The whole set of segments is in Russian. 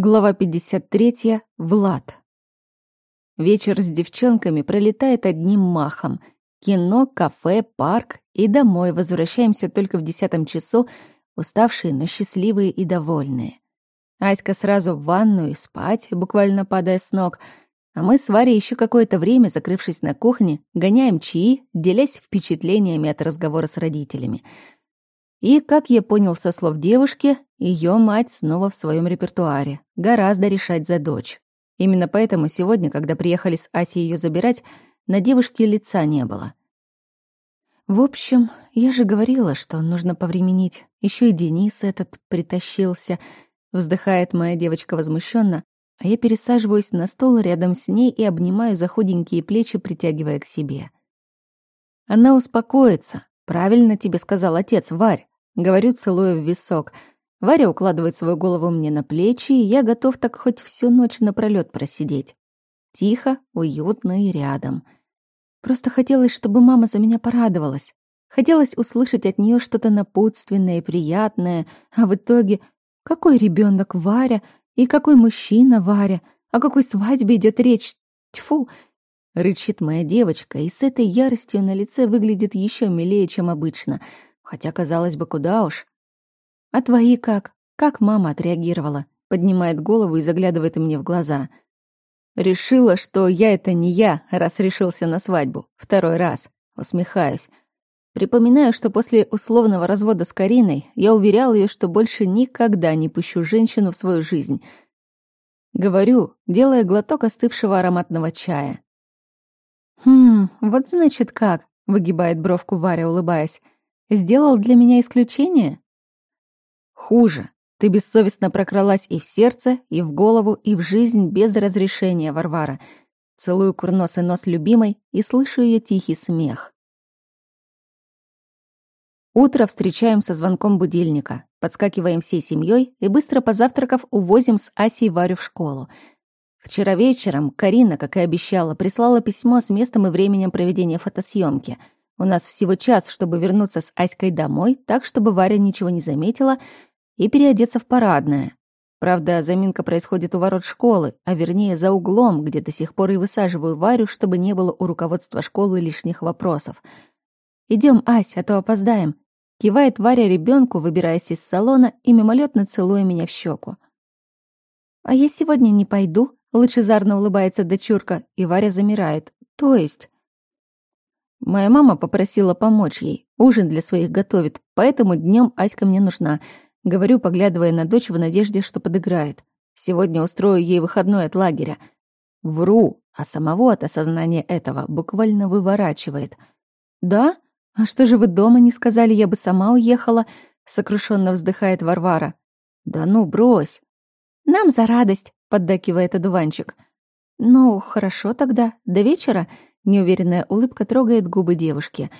Глава 53. Влад. Вечер с девчонками пролетает одним махом. Кино, кафе, парк и домой возвращаемся только в десятом часу, уставшие, но счастливые и довольные. Аська сразу в ванну и спать, буквально падая с ног, а мы с Варей еще какое-то время, закрывшись на кухне, гоняем чаи, делясь впечатлениями от разговора с родителями — и, как я понял со слов девушки, ее мать снова в своем репертуаре. Гораздо решать за дочь. Именно поэтому сегодня, когда приехали с Асей ее забирать, на девушке лица не было. В общем, я же говорила, что нужно повременить. Еще и Денис этот притащился. Вздыхает моя девочка возмущенно, а я пересаживаюсь на стол рядом с ней и обнимаю за худенькие плечи, притягивая к себе. Она успокоится. Правильно тебе сказал отец, Варь. Говорю, целуя в висок. Варя укладывает свою голову мне на плечи, и я готов так хоть всю ночь напролёт просидеть. Тихо, уютно и рядом. Просто хотелось, чтобы мама за меня порадовалась. Хотелось услышать от нее что-то напутственное и приятное, а в итоге какой ребенок Варя и какой мужчина Варя, о какой свадьбе идет речь? Тьфу! Рычит моя девочка, и с этой яростью на лице выглядит еще милее, чем обычно — Хотя, казалось бы, куда уж. «А твои как? Как мама отреагировала?» Поднимает голову и заглядывает мне в глаза. «Решила, что я — это не я, раз решился на свадьбу. Второй раз. Усмехаюсь. Припоминаю, что после условного развода с Кариной я уверял ее, что больше никогда не пущу женщину в свою жизнь. Говорю, делая глоток остывшего ароматного чая. «Хм, вот значит как», — выгибает бровку Варя, улыбаясь. Сделал для меня исключение? Хуже. Ты бессовестно прокралась и в сердце, и в голову, и в жизнь без разрешения, Варвара. Целую курносый нос любимой и слышу ее тихий смех. Утро встречаем со звонком будильника. Подскакиваем всей семьей и, быстро позавтракав, увозим с Асей Варю в школу. Вчера вечером Карина, как и обещала, прислала письмо с местом и временем проведения фотосъемки — у нас всего час, чтобы вернуться с Аськой домой, так, чтобы Варя ничего не заметила, и переодеться в парадное. Правда, заминка происходит у ворот школы, а вернее за углом, где до сих пор и высаживаю Варю, чтобы не было у руководства школы лишних вопросов. Идем, Ась, а то опоздаем. Кивает Варя ребенку, выбираясь из салона и мимолетно целуя меня в щеку. А я сегодня не пойду, лучезарно улыбается дочурка, и Варя замирает. То есть Моя мама попросила помочь ей. Ужин для своих готовит, поэтому днем Аська мне нужна. Говорю, поглядывая на дочь в надежде, что подыграет. Сегодня устрою ей выходной от лагеря. Вру, а самого от осознания этого буквально выворачивает. «Да? А что же вы дома не сказали, я бы сама уехала?» Сокрушенно вздыхает Варвара. «Да ну, брось!» «Нам за радость!» — поддакивает одуванчик. «Ну, хорошо тогда. До вечера?» Неуверенная улыбка трогает губы девушки.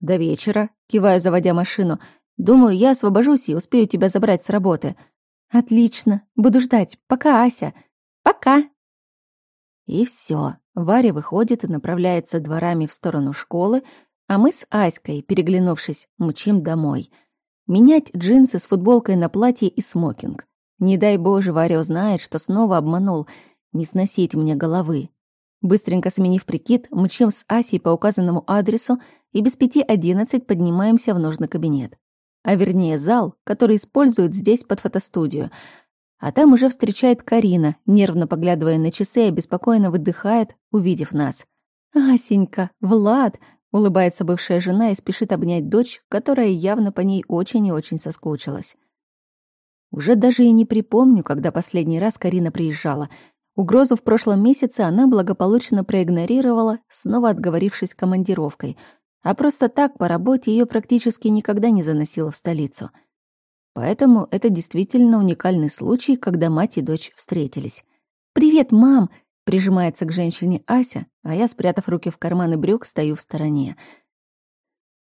«До вечера», — киваю, заводя машину. «Думаю, я освобожусь и успею тебя забрать с работы». «Отлично. Буду ждать. Пока, Ася». «Пока». И все. Варя выходит и направляется дворами в сторону школы, а мы с Аськой, переглянувшись, мчим домой. Менять джинсы с футболкой на платье и смокинг. Не дай Боже, Варя узнает, что снова обманул. Не сносить мне головы. Быстренько сменив прикид, мчим с Асей по указанному адресу и без пяти одиннадцать поднимаемся в нужный кабинет. А вернее зал, который используют здесь под фотостудию. А там уже встречает Карина, нервно поглядывая на часы и обеспокоенно выдыхает, увидев нас. «Асенька, Влад!» — улыбается бывшая жена и спешит обнять дочь, которая явно по ней очень и очень соскучилась. Уже даже и не припомню, когда последний раз Карина приезжала — Угрозу в прошлом месяце она благополучно проигнорировала, снова отговорившись командировкой, а просто так по работе ее практически никогда не заносила в столицу. Поэтому это действительно уникальный случай, когда мать и дочь встретились. «Привет, мам!» — прижимается к женщине Ася, а я, спрятав руки в карманы брюк, стою в стороне.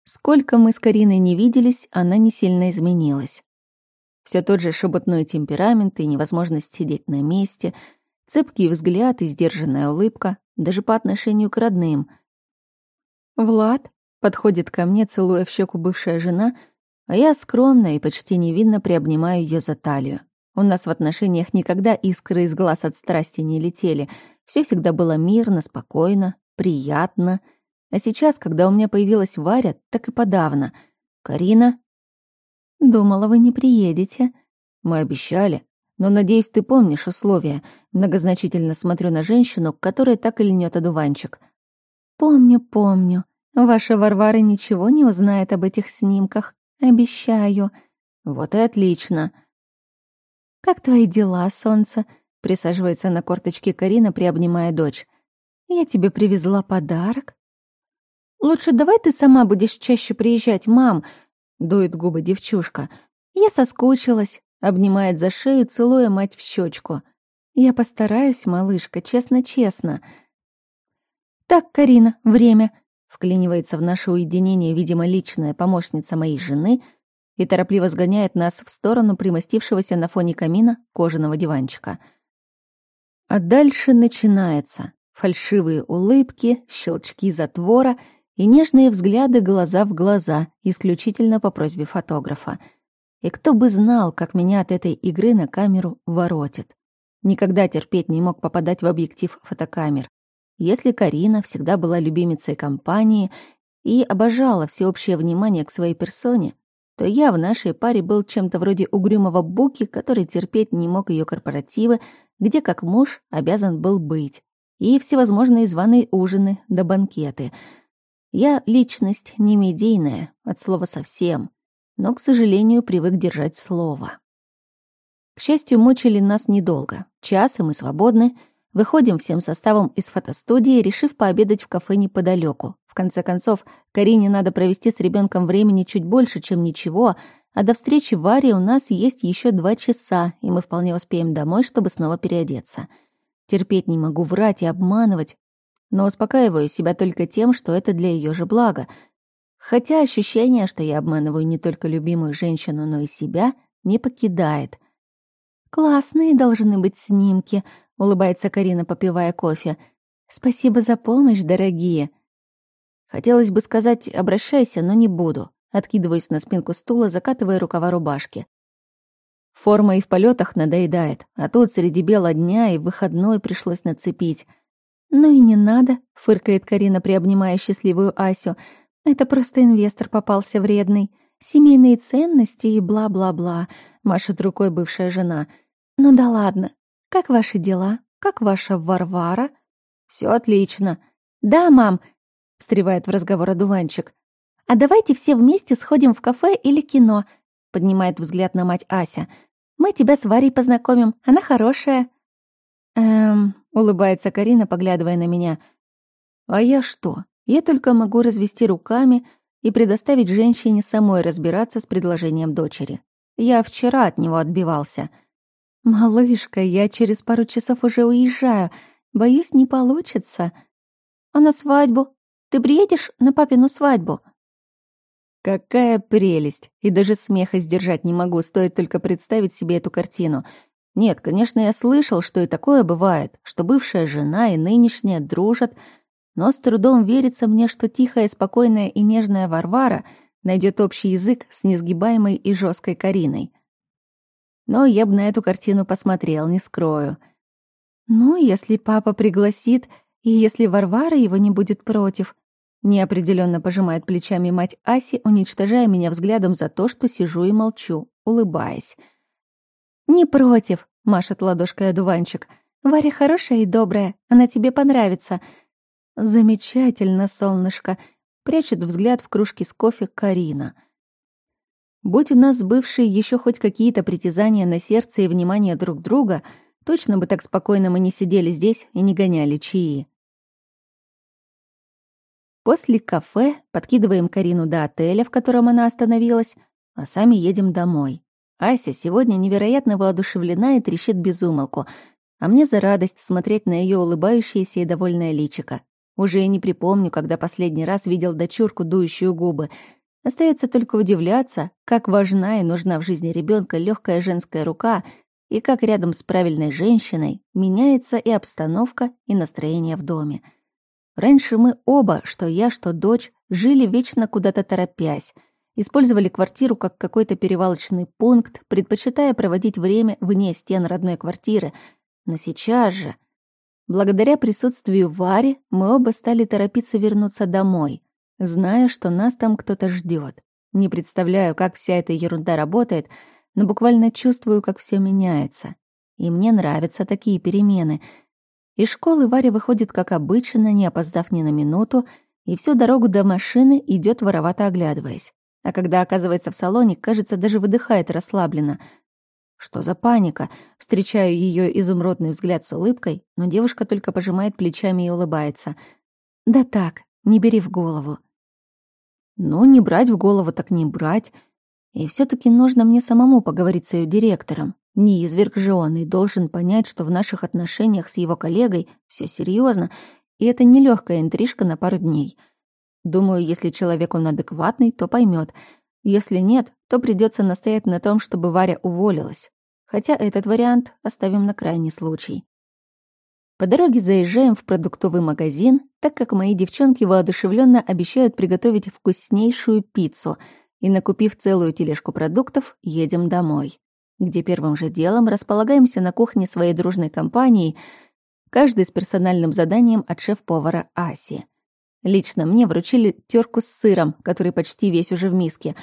Сколько мы с Кариной не виделись, она не сильно изменилась. Все тот же шебутной темперамент и невозможность сидеть на месте — Цепкий взгляд и сдержанная улыбка, даже по отношению к родным. «Влад?» — подходит ко мне, целуя в щеку бывшая жена, а я скромно и почти невинно приобнимаю ее за талию. У нас в отношениях никогда искры из глаз от страсти не летели. Все всегда было мирно, спокойно, приятно. А сейчас, когда у меня появилась Варя, так и подавно. Карина... Думала, вы не приедете. Мы обещали. Но, надеюсь, ты помнишь условия. Многозначительно смотрю на женщину, которая так и льнет одуванчик. Помню, помню. Ваша Варвара ничего не узнает об этих снимках. Обещаю. Вот и отлично. Как твои дела, солнце? Присаживается на корточки Карина, приобнимая дочь. Я тебе привезла подарок. Лучше давай ты сама будешь чаще приезжать, мам, дует губы девчушка. Я соскучилась, обнимает за шею, целуя мать в щечку. Я постараюсь, малышка, честно-честно. Так, Карина, время. Вклинивается в наше уединение, видимо, личная помощница моей жены и торопливо сгоняет нас в сторону примостившегося на фоне камина кожаного диванчика. А дальше начинается. Фальшивые улыбки, щелчки затвора и нежные взгляды глаза в глаза, исключительно по просьбе фотографа. И кто бы знал, как меня от этой игры на камеру воротит. Никогда терпеть не мог попадать в объектив фотокамер. Если Карина всегда была любимицей компании и обожала всеобщее внимание к своей персоне, то я в нашей паре был чем-то вроде угрюмого Буки, который терпеть не мог ее корпоративы, где как муж обязан был быть, и всевозможные званые ужины да банкеты. Я личность не медийная, от слова совсем, но, к сожалению, привык держать слово. К счастью, мучили нас недолго. Час, и мы свободны — Выходим всем составом из фотостудии, решив пообедать в кафе неподалеку. В конце концов, Карине надо провести с ребенком времени чуть больше, чем ничего, а до встречи Варе у нас есть еще два часа, и мы вполне успеем домой, чтобы снова переодеться. Терпеть не могу врать и обманывать, но успокаиваю себя только тем, что это для ее же блага. Хотя ощущение, что я обманываю не только любимую женщину, но и себя, не покидает. «Классные должны быть снимки», — улыбается Карина, попивая кофе. «Спасибо за помощь, дорогие». Хотелось бы сказать «обращайся», но не буду. Откидываюсь на спинку стула, закатывая рукава рубашки. Форма и в полетах надоедает, а тут среди бела дня и выходной пришлось нацепить. «Ну и не надо», — фыркает Карина, приобнимая счастливую Асю. «Это просто инвестор попался вредный. Семейные ценности и бла-бла-бла», — машет рукой бывшая жена. «Ну да ладно, как ваши дела? Как ваша Варвара? Все отлично. Да, мам, встревает в разговор одуванчик. А давайте все вместе сходим в кафе или кино, поднимает взгляд на мать Ася. Мы тебя с Варей познакомим, она хорошая. Эм, улыбается Карина, поглядывая на меня. А я что? Я только могу развести руками и предоставить женщине самой разбираться с предложением дочери. Я вчера от него отбивался. «Малышка, я через пару часов уже уезжаю. Боюсь, не получится. А на свадьбу? Ты приедешь на папину свадьбу?» Какая прелесть! И даже смеха сдержать не могу, стоит только представить себе эту картину. Нет, конечно, я слышал, что и такое бывает, что бывшая жена и нынешняя дружат, но с трудом верится мне, что тихая, спокойная и нежная Варвара найдет общий язык с несгибаемой и жесткой Кариной. Но я бы на эту картину посмотрел, не скрою. Ну, если папа пригласит, и если Варвара его не будет против. Неопределенно пожимает плечами мать Аси, уничтожая меня взглядом за то, что сижу и молчу, улыбаясь. «Не против», — машет ладошкой одуванчик. «Варя хорошая и добрая, она тебе понравится». «Замечательно, солнышко», — прячет взгляд в кружке с кофе Карина — Будь у нас бывшие еще хоть какие-то притязания на сердце и внимание друг друга, точно бы так спокойно мы не сидели здесь и не гоняли чаи. После кафе подкидываем Карину до отеля, в котором она остановилась, а сами едем домой. Ася сегодня невероятно воодушевлена и трещит безумолку, а мне за радость смотреть на ее улыбающееся и довольное личико. Уже и не припомню, когда последний раз видел дочурку, дующую губы — Остается только удивляться, как важна и нужна в жизни ребенка легкая женская рука и как рядом с правильной женщиной меняется и обстановка, и настроение в доме. Раньше мы оба, что я, что дочь, жили вечно куда-то торопясь. использовали квартиру как какой-то перевалочный пункт, предпочитая проводить время вне стен родной квартиры. Но сейчас же, благодаря присутствию Вари, мы оба стали торопиться вернуться домой, зная, что нас там кто-то ждет. Не представляю, как вся эта ерунда работает, но буквально чувствую, как все меняется. И мне нравятся такие перемены. Из школы Варя выходит как обычно, не опоздав ни на минуту, и всю дорогу до машины идет воровато оглядываясь. А когда оказывается в салоне, кажется, даже выдыхает расслабленно. Что за паника? Встречаю ее изумрудный взгляд с улыбкой, но девушка только пожимает плечами и улыбается. «Да так, не бери в голову». «Ну, не брать в голову так не брать. И все таки нужно мне самому поговорить с ее директором. Не изверг же он и должен понять, что в наших отношениях с его коллегой все серьезно, и это не легкая интрижка на пару дней». Думаю, если человек он адекватный, то поймет. Если нет, то придется настоять на том, чтобы Варя уволилась. Хотя этот вариант оставим на крайний случай. По дороге заезжаем в продуктовый магазин, так как мои девчонки воодушевленно обещают приготовить вкуснейшую пиццу, и, накупив целую тележку продуктов, едем домой, где первым же делом располагаемся на кухне своей дружной компании, каждый с персональным заданием от шеф-повара Аси. Лично мне вручили терку с сыром, который почти весь уже в миске,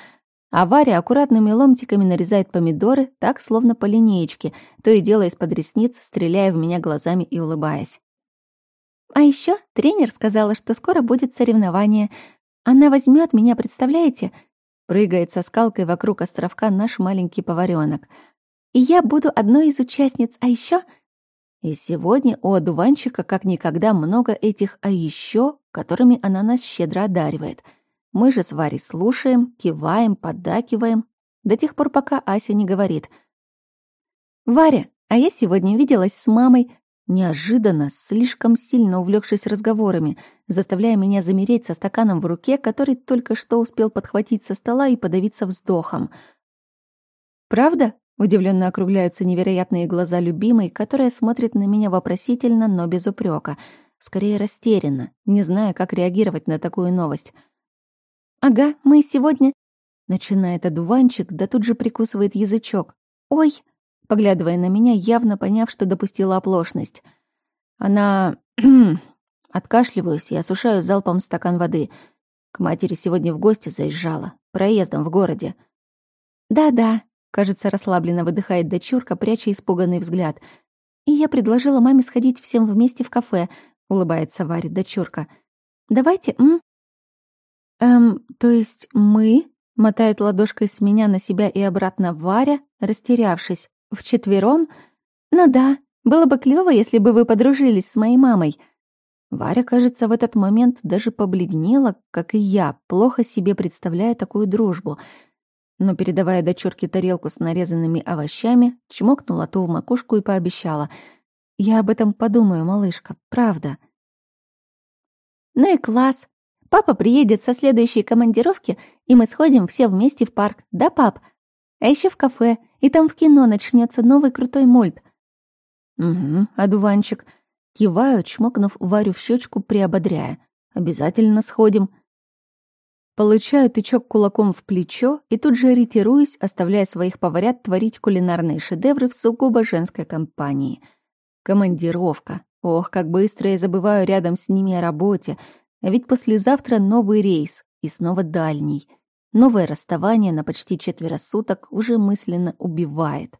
а Варя аккуратными ломтиками нарезает помидоры, так, словно по линеечке, то и дело из-под ресниц, стреляя в меня глазами и улыбаясь. А еще тренер сказала, что скоро будет соревнование. Она возьмет меня, представляете? Прыгает со скалкой вокруг островка наш маленький поваренок. И я буду одной из участниц, а еще и сегодня у одуванчика как никогда много этих «а еще», которыми она нас щедро одаривает. Мы же с Варей слушаем, киваем, поддакиваем, до тех пор, пока Ася не говорит. «Варя, а я сегодня виделась с мамой», неожиданно, слишком сильно увлекшись разговорами, заставляя меня замереть со стаканом в руке, который только что успел подхватить со стола и подавиться вздохом. «Правда?» Удивленно округляются невероятные глаза любимой, которая смотрит на меня вопросительно, но без упрека, скорее растерянно, не зная, как реагировать на такую новость. «Ага, мы сегодня...» Начинает одуванчик, да тут же прикусывает язычок. «Ой!» Поглядывая на меня, явно поняв, что допустила оплошность. Она... Откашливаюсь и осушаю залпом стакан воды. К матери сегодня в гости заезжала, проездом в городе. «Да-да», Кажется, расслабленно выдыхает дочурка, пряча испуганный взгляд. «И я предложила маме сходить всем вместе в кафе», — улыбается Варя дочурка. «Давайте, м?» «Эм, то есть мы?» — мотает ладошкой с меня на себя и обратно Варя, растерявшись. «Вчетвером? Ну да, было бы клёво, если бы вы подружились с моей мамой». Варя, кажется, в этот момент даже побледнела, как и я, плохо себе представляя такую дружбу — но, передавая дочурке тарелку с нарезанными овощами, чмокнула ту в макушку и пообещала. «Я об этом подумаю, малышка, правда». «Ну и класс. Папа приедет со следующей командировки, и мы сходим все вместе в парк, да, пап? А еще в кафе, и там в кино начнется новый крутой мульт». «Угу, одуванчик». Киваю, чмокнув Варю в щечку, приободряя. «Обязательно сходим». Получаю тычок кулаком в плечо и тут же ретируюсь, оставляя своих поварят творить кулинарные шедевры в сугубо женской компании. Командировка. Ох, как быстро я забываю рядом с ними о работе. А ведь послезавтра новый рейс, и снова дальний. Новое расставание на почти четверо суток уже мысленно убивает.